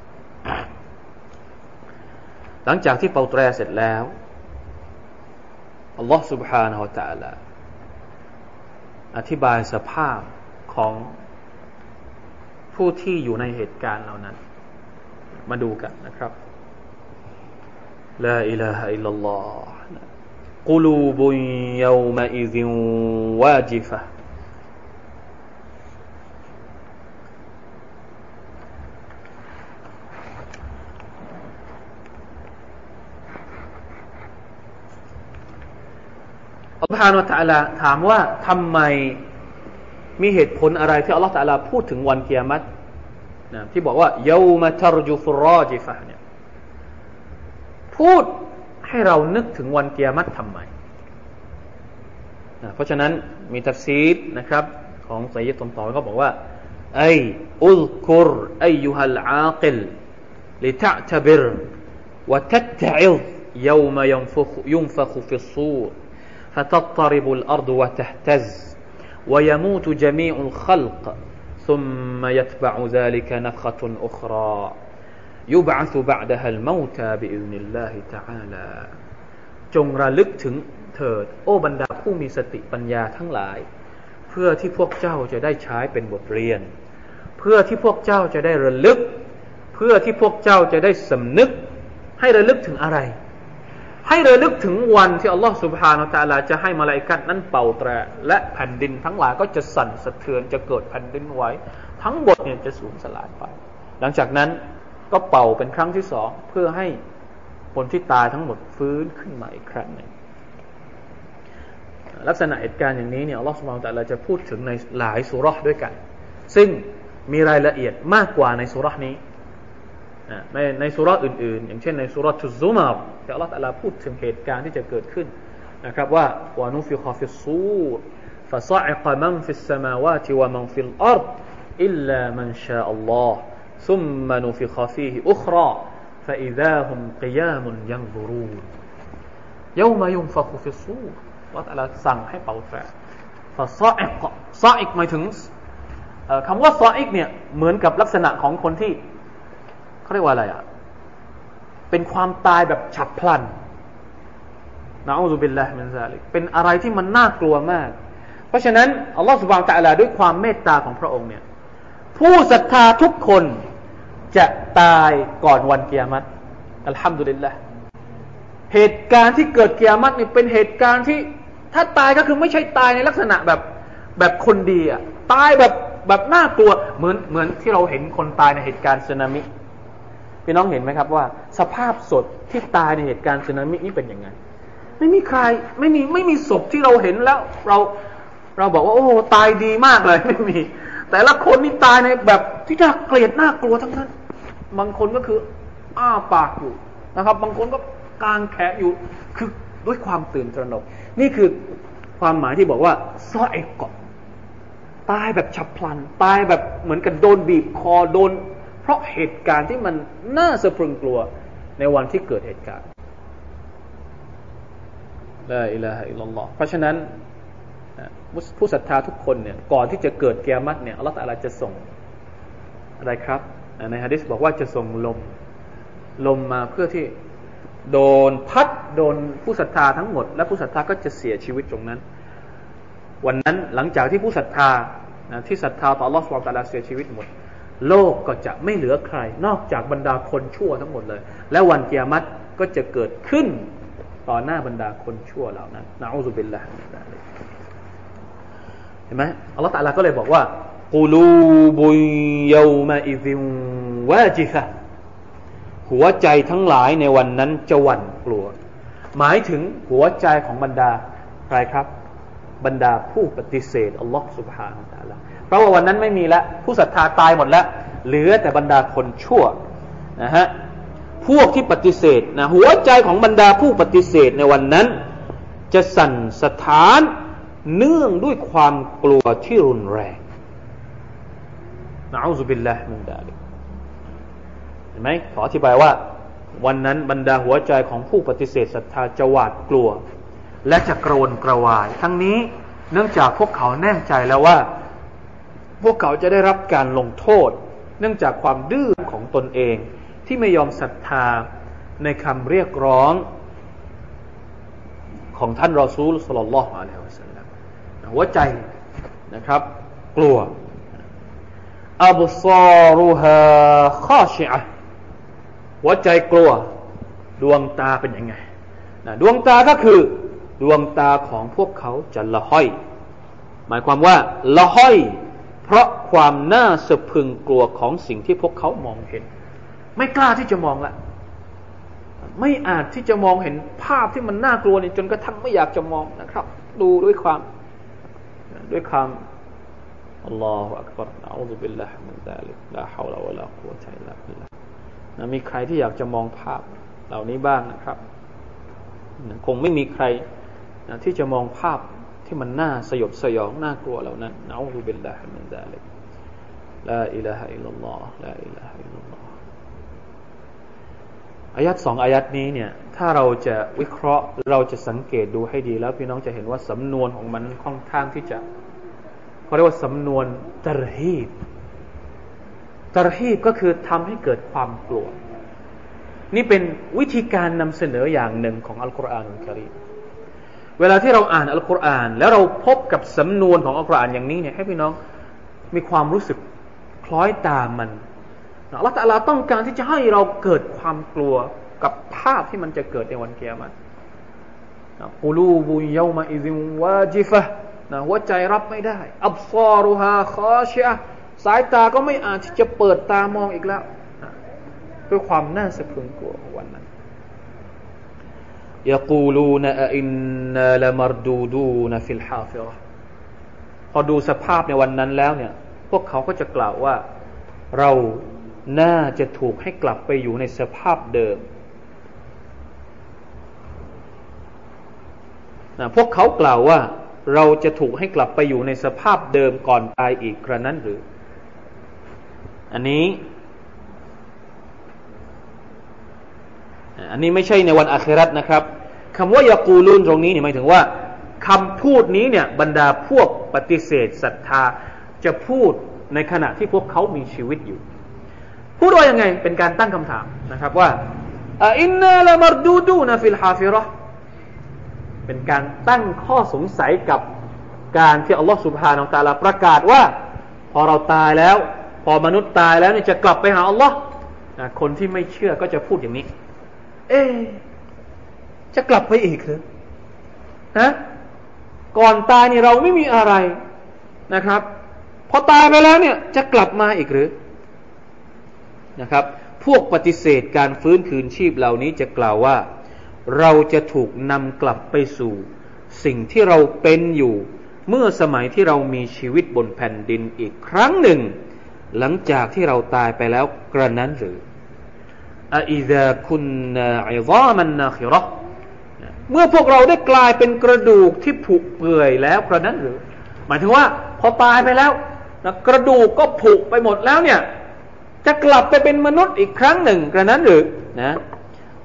หลังจากที่เป่าแตรเสร็จแล้วอัลลอฮ์ سبحانه และ تعالى อธิบายสภาพของผู้ที่อยู่ในเหตุการณ์เหล่านั้น มาดูกันนะครับลาอิลาฮะอิลลัลลอฮ์กลูบุนยาวมาอิซินวาจิฟะอัลลอฮฺานตะลาถามว่าทำไมมีเหตุผลอะไรที่อัลลอฮฺตะลาพูดถึงวันเกียรติ นะที่บอกว่าเยามาทรจุฟรอจิฟะเนี่ยพูดให้เรานึกถึงวันเกียรติทำไมนะเพราะฉะนั้นมีทัฟซีดนะครับ ของไซยิดตมต่อก็บอกว่าไออุลกุรอายุฮัลอาคิล لتعتبر وتتعظ يوم ينفخ ينفخ في الصور فتضطرب الأرض وتهتز ويموت جميع الخلق ثم يتبع ذلك نفخة أخرى يبعث بعدها الموتى بإذن الله تعالى จงระลึกถึงเถิด โอ้บรรดาผู้มีสติปัญญาทั้งหลาย เพื่อที่พวกเจ้าจะได้ใช้เป็นบทเรียน เพื่อที่พวกเจ้าจะได้ระลึก เพื่อที่พวกเจ้าจะได้สำนึก ให้ระลึกถึงอะไร ให้ระลึกถึงวันที่อัลลอฮฺสุบฮานาตะลาจะให้มาลายกัดนั้นเป่าแตรและแผ่นดินทั้งหลายก็จะสั่นสะเทือนจะเกิดแผ่นดินไหวทั้งหมดเนี่ยจะสูญสลายไป หลังจากนั้นก็เป่าเป็นครั้งที่สองเพื่อให้คนที่ตายทั้งหมดฟื้นขึ้นมาอีกครั้งหนึ่งลักษณะเหตุการณ์อย่างนี้เนี่ยอัลลอฮฺสุบฮานาตะลาจะพูดถึงในหลายสุรษด้วยกัน ซึ่งมีรายละเอียดมากกว่าในสุรษนี้ ในในสุรษอื่นๆ อย่างเช่นในสุรษชุซุมาบที่อัลลอฮฺอัลาพูดถึงเหตุการณ์ที่จะเกิดขึ้นนะครับว่าวานุฟิคอฟิซูรฟาซาอิกมันฟิสสมาวาติวะมันฟิลอัรอิลลามันชาอัลลอฮ์ซุมมานุฟิคอฟีฮิอุคราฟาอิซาฮุมกิยามุนยังซูรูนยามายุมฟักุฟิซูรอัลลอฮฺอัลาสั่งให้เป่าแฝดفصعق صعق หมายถึงคำว่า صعق เนี่ยเหมือนกับลักษณะของคนที่ เขาเรียกว่าอะไรอะ เป็นความตายแบบฉับพลันنعوذ بالله من ذلك เป็นอะไรที่มันน่ากลัวมาก เพราะฉะนั้นอัลลอฮฺسبحانه وتعالى ด้วยความเมตตาของพระองค์เนี่ย ผู้ศรัทธาทุกคนจะตายก่อนวันเกียรติอัลฮัมดุลิลละเหตุการณ์ที่เกิดเกียรตินี่เป็นเหตุการณ์ที่ถ้าตายก็คือไม่ใช่ตายในลักษณะแบบแบบคนดีอะตายแบบแบบน่ากลัวเหมือนเหมือนที่เราเห็นคนตายในเหตุการณ์สึนามิ พี่น้องเห็นไหมครับว่า สภาพสดที่ตายในเหตุการณ์สึนามินี่เป็นยังไง ไม่มีใครไม่มีไม่มีศพที่เราเห็นแล้วเราเราบอกว่าโอ้ตายดีมากเลยไม่มี แต่ละคนนี่ตายในแบบที่น่าเกลียดน่ากลัวทั้งนั้น บางคนก็คือ อ้าปากอยู่นะครับ บางคนก็กางแขนอยู่คือด้วยความตื่นตระหนก นี่คือความหมายที่บอกว่าซ้อไอ้เกาะตายแบบฉับพลัน ตายแบบเหมือนกับโดนบีบคอโดน ราะเหตุการณ์ที่มันน่าสะพรึงกลัวในวันที่เกิดเหตุการณ์ลาอิลาฮะอิลลัลลอฮ์เพราะฉะนั้นผู้ศรัทธาทุกคนเนี่ยก่อนที่จะเกิดเกียรติเนี่ยอัลลอฮฺตะลาจะส่งอะไรครับในฮะดิษบอกว่าจะส่งลม ลมมาเพื่อที่โดนพัดโดนผู้ศรัทธาทั้งหมด และผู้ศรัทธาก็จะเสียชีวิตตรงนั้น วันนั้นหลังจากที่ผู้ศรัทธาที่ศรัทธาต่อ Allah สุบฮาตะลาเสียชีวิตหมด โลกก็จะไม่เหลือใคร นอกจากบรรดาคนชั่วทั้งหมดเลย และวันเกียรติก็จะเกิดขึ้นต่อหน้าบรรดาคนชั่วเหล่านั้นนะอูซุบิลลาฮิเห็นไหมอัลลอฮฺตะลาก็เลยบอกว่ากูลูบุยยามาอิซินวาจิฟะหัวใจทั้งหลายในวันนั้นจะหวั่นกลัว หมายถึงหัวใจของบรรดาใครครับ บรรดาผู้ปฏิเสธอัลลอฮฺสุบฮานาตะลา เพราะว่าวันนั้นไม่มีแล้วผู้ศรัทธาตายหมดแล้ว เหลือแต่บรรดาคนชั่วนะฮะพวกที่ปฏิเสธนะหัวใจของบรรดาผู้ปฏิเสธในวันนั้น จะสั่นสถานเนื่องด้วยความกลัวที่รุนแรงนะอูซุบิลลาฮ์มินดาลิกเห็นไหมขออธิบายว่า วันนั้นบรรดาหัวใจของผู้ปฏิเสธศรัทธาจะหวาดกลัว และจะกรวนกระวาย ทั้งนี้เนื่องจากพวกเขาแน่ใจแล้วว่า พวกเขาจะได้รับการลงโทษ เนื่องจากความดื้อของตนเองที่ไม่ยอมศรัทธาในคำเรียกร้องของท่านรอซูลสลลัลลอฮุอะลัยฮิวะสัลลัมหัวใจนะครับ กลัวอับซารุฮาข้าชิอะหัวใจกลัว ดวงตาเป็นยังไงนะดวงตาก็คือดวงตาของพวกเขาจะละห้อย หมายความว่าละห้อย เพราะความน่าสะพึงกลัวของสิ่งที่พวกเขามองเห็น ไม่กล้าที่จะมองละ ไม่อาจที่จะมองเห็นภาพที่มันน่ากลัวนี่จนกระทั่งไม่อยากจะมองนะครับ ดูด้วยความด้วยความالله أكبر نعوذ بالله من ذلك لا حول ولا قوة إلا بالله นะมีใครที่อยากจะมองภาพเหล่านี้บ้างนะครับคงไม่มีใครนะที่จะมองภาพ ที่มันน่าสยดสยองน่ากลัวเหล่านั้นنعوذ بالله من ذلكลาอิลาฮะอิลลัลลอฮ์ลาอิลาฮะอิลลัลลอฮ์อายัดสองอายัดนี้เนี่ยถ้าเราจะวิเคราะห์เราจะสังเกตดูให้ดีแล้วพี่น้องจะเห็นว่าสำนวนของมันค่อนข้างที่จะเขาเรียกว่าสำนวนตรฮีบตรฮีบก็คือทำให้เกิดความกลัว นี่เป็นวิธีการนำเสนออย่างหนึ่งของอัลกุรอานอัลกิริม เวลาที่เราอ่านอัลกุรอานแล้วเราพบกับสำนวนของอัลกุรอานอย่างนี้เนี่ยให้พี่น้องมีความรู้สึกคล้อยตามมันอัลลอฮฺตะลาต้องการที่จะให้เราเกิดความกลัวกับภาพที่มันจะเกิดในวันเกียรติกูลูบุยามาอิซิมวาจิฟะนะหัวใจรับไม่ได้ อับซอรุฮาคอชะสายตาก็ไม่อาจที่จะเปิดตามองอีกแล้ว ด้วยความน่าสะพรึงกลัวของวันนั้น ยกูลูนอินนาลมารดูดูนฟิลฮาฟิรพอดูสภาพในวันนั้นแล้วเนี่ย พวกเขาก็จะกล่าวว่า เราน่าจะถูกให้กลับไปอยู่ในสภาพเดิมนะพวกเขากล่าวว่า เราจะถูกให้กลับไปอยู่ในสภาพเดิมก่อนตายอีกครั้นั้นหรือ อันนี้ อันนี้ไม่ใช่ในวันอาคิรัตนะครับ คำว่ายากูลุนตรงนี้เนี่ยหมายถึงว่าคำพูดนี้เนี่ยบรรดาพวกปฏิเสธศรัทธาจะพูดในขณะที่พวกเขามีชีวิตอยู่ พูดว่ายังไงเป็นการตั้งคำถามนะครับว่าأئنا لمردودون في الحافرة เป็นการตั้งข้อสงสัยกับการที่อัลลอฮฺسبحانه وتعالى ประกาศว่า พอเราตายแล้ว พอมนุษย์ตายแล้วเนี่ยจะกลับไปหาอัลลอฮ์คนที่ไม่เชื่อก็จะพูดอย่างนี้ เอ๊ จะกลับไปอีกหรือฮะก่อนตายนี่เราไม่มีอะไรนะครับ พอตายไปแล้วเนี่ยจะกลับมาอีกหรือนะครับ พวกปฏิเสธการฟื้นคืนชีพเหล่านี้จะกล่าวว่า เราจะถูกนำกลับไปสู่ สิ่งที่เราเป็นอยู่ เมื่อสมัยที่เรามีชีวิตบนแผ่นดินอีกครั้งหนึ่ง หลังจากที่เราตายไปแล้วกระนั้นหรืออิดะคุณอิซามันนาคิรอ เมื่อพวกเราได้กลายเป็นกระดูกที่ผุเปื่อยแล้วกระนั้นหรือ หมายถึงว่า พอตายไปแล้วนะกระดูกก็ผุไปหมดแล้วเนี่ย จะกลับไปเป็นมนุษย์อีกครั้งหนึ่งกระนั้นหรือนะ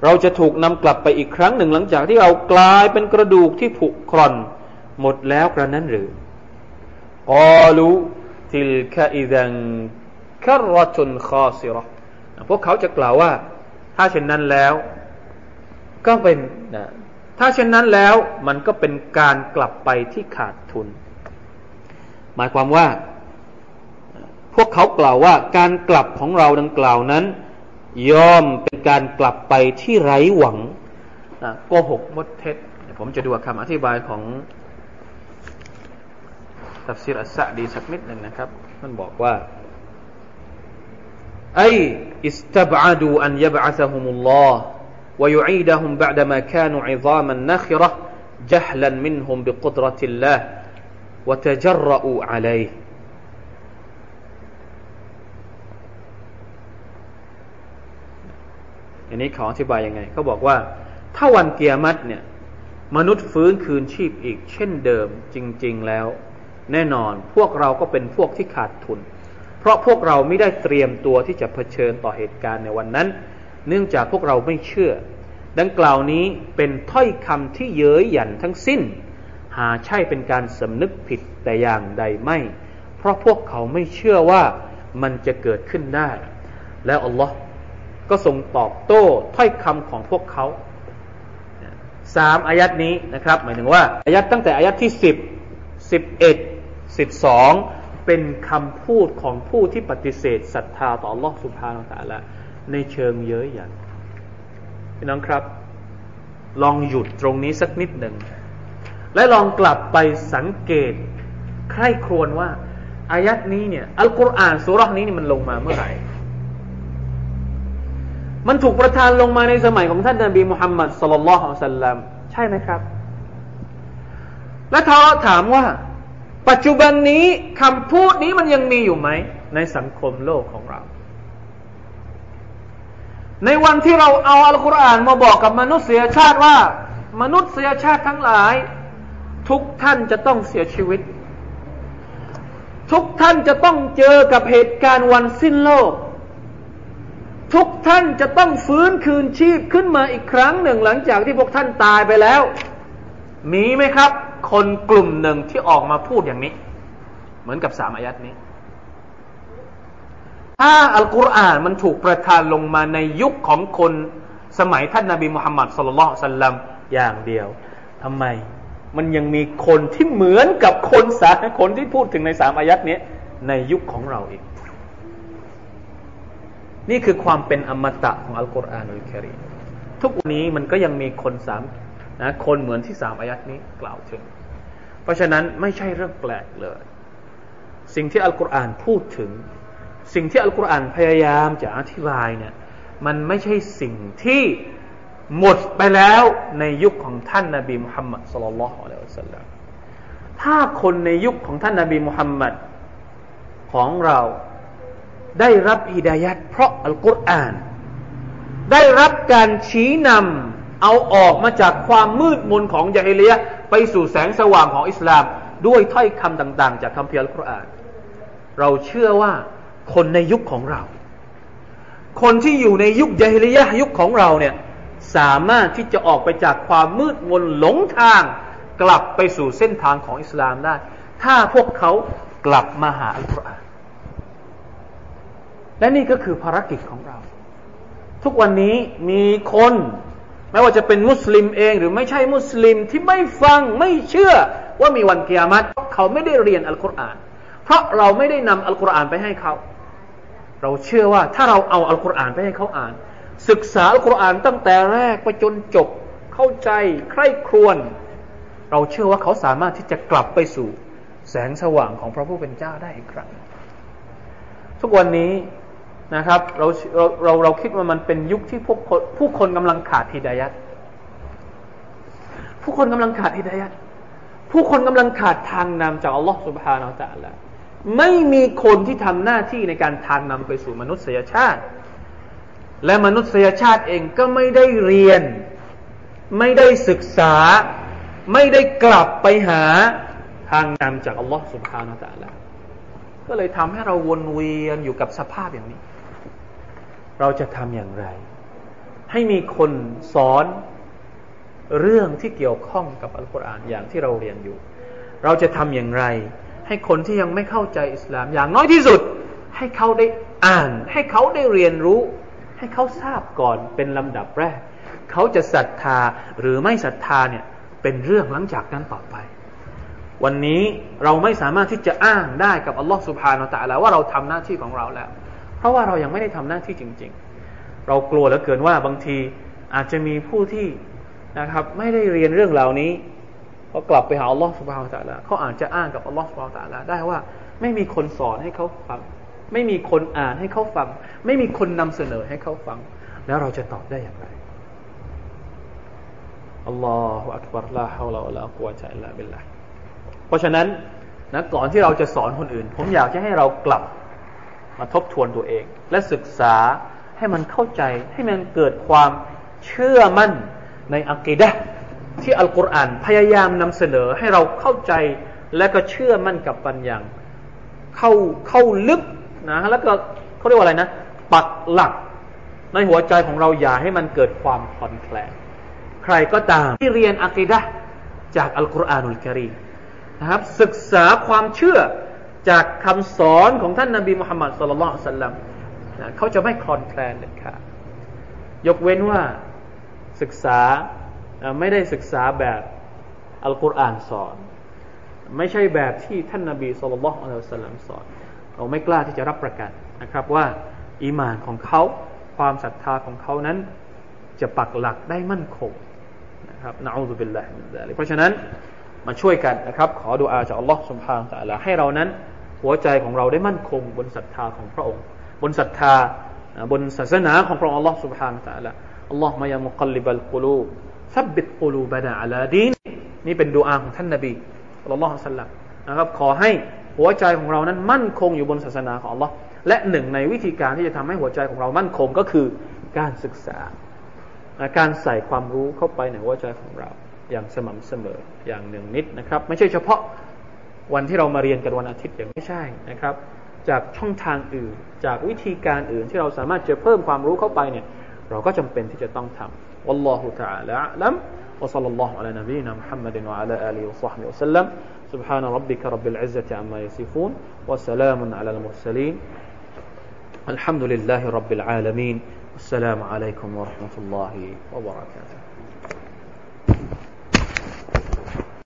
เราจะถูกนำกลับไปอีกครั้งหนึ่งหลังจากที่เรากลายเป็นกระดูกที่ผุคร่อน หมดแล้วกระนั้นหรือกอลูติลกะอิดังคารตุนคอซิรพวกเขาจะกล่าวว่า ถ้าเช่นนั้นแล้ว ก็เป็นนะ ถ้าเช่นนั้นแล้วมันก็เป็นการกลับไปที่ขาดทุน หมายความว่า พวกเขากล่าวว่าการกลับของเราดังกล่าวนั้น ย่อมเป็นการกลับไปที่ไร้หวังโกหกมดเท็จผมจะดูคำอธิบายของตัฟซีรอัสซะดีสักนิดหนึ่งนะครับ มันบอกว่าไออิสตับอาดูอันยบอัซฮุมุลลอฮ์ ويعيدهم بعدما كانوا عظاما نخرة جهلا منهم بقدرة الله وتجرؤوا عليه อันนี้เขาอธิบายยังไงเขาบอกว่า ถ้าวันเกียรติเนี่ย มนุษย์ฟื้นคืนชีพอีก เช่นเดิมจริง ๆแล้ว แน่นอนพวกเราก็เป็นพวกที่ขาดทุน เพราะพวกเราไม่ได้เตรียมตัวที่จะเผชิญต่อเหตุการณ์ในวันนั้น เนื่องจากพวกเราไม่เชื่อ ดังกล่าวนี้เป็นถ้อยคำที่เย้ยหยันทั้งสิ้น หาใช่เป็นการสำนึกผิดแต่อย่างใดไม่ เพราะพวกเขาไม่เชื่อว่ามันจะเกิดขึ้นได้ แล้วอัลลอฮ์ก็ทรงตอบโต้ถ้อยคำของพวกเขาสามอายัดนี้นะครับ หมายถึงว่า อายัดตั้งแต่อายัดที่สิบสิบเอ็ดสิบสองเป็นคำพูดของผู้ที่ปฏิเสธศรัทธาต่อ Allah سبحانه และ تعالى ในเชิงเย้ยหยันพี่น้องครับ ลองหยุดตรงนี้สักนิดหนึ่ง และลองกลับไปสังเกต ใคร่ครวญว่า อายัดนี้เนี่ย อัลกุรอานสุรษนี้นี่มันลงมาเมื่อไหร่ มันถูกประทานลงมาในสมัยของท่านนบีมุฮัมมัดสุลลัลลอฮุสัลลัมใช่ไหมครับ และเขาถามว่า ปัจจุบันนี้คำพูดนี้มันยังมีอยู่ไหม ในสังคมโลกของเรา ในวันที่เราเอาอัลกุรอานมาบอกกับมนุษยชาติว่า มนุษยชาติทั้งหลาย ทุกท่านจะต้องเสียชีวิต ทุกท่านจะต้องเจอกับเหตุการณ์วันสิ้นโลก ทุกท่านจะต้องฟื้นคืนชีพขึ้นมาอีกครั้งหนึ่งหลังจากที่พวกท่านตายไปแล้ว มีไหมครับ คนกลุ่มหนึ่งที่ออกมาพูดอย่างนี้ เหมือนกับสามอายัดนี้ ถ้าอัลกุรอานมันถูกประทานลงมาในยุคของคนสมัยท่านนาบีมุฮัมมัดสุลลัลสัลลัมอย่างเดียวทำไม มันยังมีคนที่เหมือนกับคนสาคนที่พูดถึงในสามอายัดนี้ในยุคของเราอีก นี่คือความเป็นอมตะของอัลกุรอานอัลกิริทุกวันนี้มันก็ยังมีคนสามนะคนเหมือนที่สามอายัดนี้กล่าวถึง เพราะฉะนั้นไม่ใช่เรื่องแปลกเลย สิ่งที่อัลกุรอานพูดถึง สิ่งที่อัลกุรอานพยายามจะอธิบายเนี่ยมันไม่ใช่สิ่งที่หมดไปแล้วในยุคของท่านนาบีมุฮัมมัดสุลลัลลอฮุอะลัยฮิวสัลลัมถ้าคนในยุคของท่านนาบีมุฮัมมัดของเราได้รับฮิดายัดเพราะอัลกุรอาน ได้รับการชี้นำเอาออกมาจากความมืดมนของยาฮิเลียไปสู่แสงสว่างของอิสลาม ด้วยถ้อยคำต่าง ๆ จากคัมภียร์อัลกุรอาน เราเชื่อว่า คนในยุคของเรา คนที่อยู่ในยุคยาฮิลียยุคของเราเนี่ยสามารถที่จะออกไปจากความมืดมนหลงทาง กลับไปสู่เส้นทางของอิสลามได้ ถ้าพวกเขากลับมาหาอัลกุรอานและนี่ก็คือภารกิจของเรา ทุกวันนี้มีคนไม่ว่าจะเป็นมุสลิมเองหรือไม่ใช่มุสลิมที่ไม่ฟังไม่เชื่อว่ามีวันเกียรติเขาไม่ได้เรียนอัลกุรอาน เพราะเราไม่ได้นำอัลกุรอานไปให้เขา เราเชื่อว่าถ้าเราเอาอัลกุรอานไปให้เขาอ่าน ศึกษาอัลกุรอานตั้งแต่แรกไปจนจบเข้าใจใคร่ครวญเราเชื่อว่าเขาสามารถที่จะกลับไปสู่แสงสว่างของพระผู้เป็นเจ้าได้อีกครั้ง ทุกวันนี้นะครับเราเราเราเราคิดว่ามันเป็นยุคที่พวกคนผู้คนกำลังขาดฮิดายัดผู้คนกำลังขาดฮิดายัดผู้คนกำลังขาดทางนำจากอัลลอฮฺสุบฮานาอัลลอฮฺ ไม่มีคนที่ทำหน้าที่ในการทางนำไปสู่มนุษยชาติ และมนุษยชาติเองก็ไม่ได้เรียน ไม่ได้ศึกษา ไม่ได้กลับไปหาทางนำจากอัลลอฮฺสุบฮานาอัลลอฮฺก็เลยทำให้เราวนเวียนอยู่กับสภาพอย่างนี้ เราจะทำอย่างไร ให้มีคนสอนเรื่องที่เกี่ยวข้องกับอัลกุรอานอย่างที่เราเรียนอยู่ เราจะทำอย่างไร ให้คนที่ยังไม่เข้าใจอิสลาม อย่างน้อยที่สุด ให้เขาได้อ่าน ให้เขาได้เรียนรู้ ให้เขาทราบก่อนเป็นลำดับแรก เขาจะศรัทธาหรือไม่ศรัทธาเนี่ยเป็นเรื่องหลังจากนั้นต่อไป วันนี้เราไม่สามารถที่จะอ้างได้กับอัลลอฮฺสุบฮานาตะลาว่าเราทำหน้าที่ของเราแล้ว เพราะว่าเรายังไม่ได้ทำหน้าที่จริง ๆ เรากลัวเหลือเกินว่าบางทีอาจจะมีผู้ที่นะครับ ไม่ได้เรียนเรื่องเหล่านี้ พอกลับไปหาอัลลอฮฺสุบฮานตะละเขาอาจจะอ้างกับอัลลอฮฺสุบฮานตะละได้ว่า ไม่มีคนสอนให้เขาฟัง ไม่มีคนอ่านให้เขาฟัง ไม่มีคนนำเสนอให้เขาฟัง แล้วเราจะตอบได้อย่างไรอัลลอฮฺอักบารลาฮาวลาอัลลอฮฺกุวะจัอิลลาบิลลาเพราะฉะนั้นนะก่อนที่เราจะสอนคนอื่น ผมอยากจะให้เรากลับมาทบทวนตัวเอง และศึกษาให้มันเข้าใจให้มันเกิดความเชื่อมั่นในอักีดะ ที่อัลกุรอานพยายามนำเสนอให้เราเข้าใจและก็เชื่อมั่นกับปัญญาเข้าเข้าลึกนะแล้วก็เขาเรียกว่าอะไรนะ ปักหลัก ในหัวใจของเราอย่าให้มันเกิดความคลอนแคลนใครก็ตามที่เรียนอักีดะจากอัลกุรอานุลกิริมนะครับ ศึกษาความเชื่อจากคำสอนของท่านนาบีมุฮัมมัดสุลลัลสัลลัมเขาจะไม่คลอนแคลนเด็ดขาดยกเว้นว่าศึกษา ไม่ได้ศึกษาแบบอัลกุรอานสอน ไม่ใช่แบบที่ท่านนาบีสุลต่านอัลสลัมสอน เราไม่กล้าที่จะรับประกันนะครับว่าอีมานของเขาความศรัทธาของเขานั้น จะปักหลักได้มั่นคงนะครับนะอูซุบิลลาฮิมินซาลิเพราะฉะนั้นมาช่วยกันนะครับ ขอดุอาจากอัลลอฮฺสุบฮานตะลาให้เรานั้น หัวใจของเราได้มั่นคง บนศรัทธาของพระองค์ บนศรัทธาบนศาสนาของพระองค์อัลลอฮฺสุบฮานตะลา ซับบิดกูลูบานาอัลาดีนนี่เป็นดูอาของท่านนบีอัลลอฮฺสัลลัมนะครับ ขอให้หัวใจของเรานั้นมั่นคงอยู่บนศาสนาของอัลลอฮ์และหนึ่งในวิธีการที่จะทำให้หัวใจของเรามั่นคงก็คือการศึกษา การใส่ความรู้เข้าไปในหัวใจของเรา อย่างสม่ำเสมออย่างหนึ่งนิดนะครับ ไม่ใช่เฉพาะวันที่เรามาเรียนกันวันอาทิตย์อย่างไม่ใช่นะครับ จากช่องทางอื่น จากวิธีการอื่นที่เราสามารถจะเพิ่มความรู้เข้าไปเนี่ย เราก็จำเป็นที่จะต้องทำ والله تعالى أعلم. وصلى الله على نبينا محمد وعلى آله وصحبه وسلم. سبحان ربك رب العزة عما يصفون وسلام على المرسلين. الحمد لله رب العالمين. والسلام عليكم ورحمة الله وبركاته.